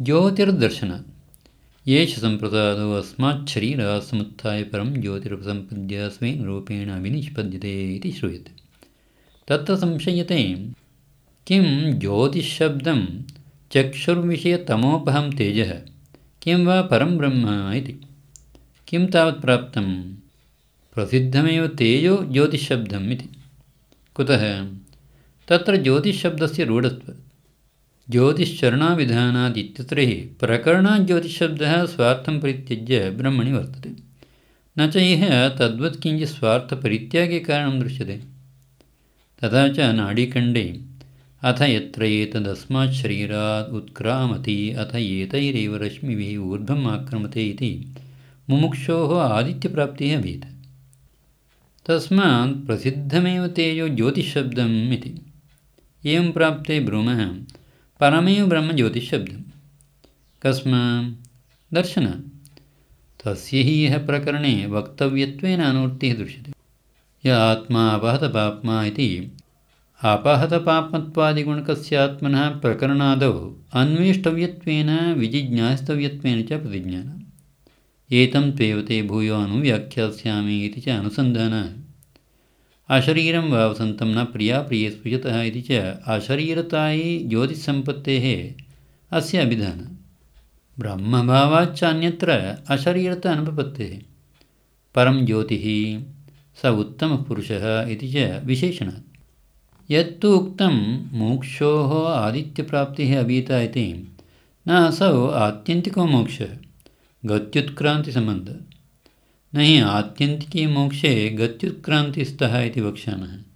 ज्योतिर्दर्शनात् येष सम्प्रसादो अस्माच्छरीरात् समुत्थाय परं ज्योतिरुपसम्पद्य स्वेन रूपेण विनिष्पद्यते इति श्रूयते। तत्र संशयते किं ज्योतिश्शब्दं चक्षुर्विषयतमोपहं तेजः किं वा परं ब्रह्म इति। किं तावत् प्राप्तं? प्रसिद्धमेव तेजो ज्योतिश्शब्दम् इति। कुतः? तत्र ज्योतिश्शब्दस्य रूढत्वात् ज्योतिश्चरणाविधानात् इत्यत्र हि प्रकरणात् ज्योतिश्शब्दः स्वार्थं परित्यज्य ब्रह्मणि वर्तते। न च इह तद्वत् किञ्चित् स्वार्थपरित्यागे कारणं दृश्यते। तथा च नाडीखण्डे अथ यत्र एतदस्मात् शरीरात् उत्क्रामति अथ एतैरेव रश्मिभिः ऊर्ध्वम् आक्रमते इति मुमुक्षोः आदित्यप्राप्तिः अभीत्। तस्मात् प्रसिद्धमेव तेजो ज्योतिश्शब्दम् इति। एवं प्राप्ते ब्रूमः परमेव ब्रह्मज्योतिश्शब्दं कस्मात् दर्शनात् तस्य हि इह प्रकरणे वक्तव्यत्वेन अनुवृत्तिः दृश्यते। य आत्मा अपहतपाप्मा इति। अपहतपाप्मत्वादिगुणकस्य आत्मनः प्रकरणादौ अन्वेष्टव्यत्वेन विजिज्ञास्तव्यत्वेन च प्रतिज्ञानम्। एतं त्वेव ते भूयो अनुव्याख्यास्यामि इति च अनुसन्धानात् अशरीरं वा वसन्तं न प्रियाप्रिये स्पृशतः इति च अशरीरतायै ज्योतिस्सम्पत्तेः अस्य अभिधानं। ब्रह्मभावाच्च अन्यत्र अशरीरता अनुपपत्तेः। परं ज्योतिः स उत्तमः पुरुषः इति च विशेषणात्। यत्तु उक्तं मोक्षोः आदित्यप्राप्तिः अभीता इति न असौ आत्यन्तिको मोक्षः। गत्युत्क्रान्तिसम्बन्धः। न हि आत्यन्तिके मोक्षे गत्युत्क्रान्तिस्तः इति वक्ष्यामः।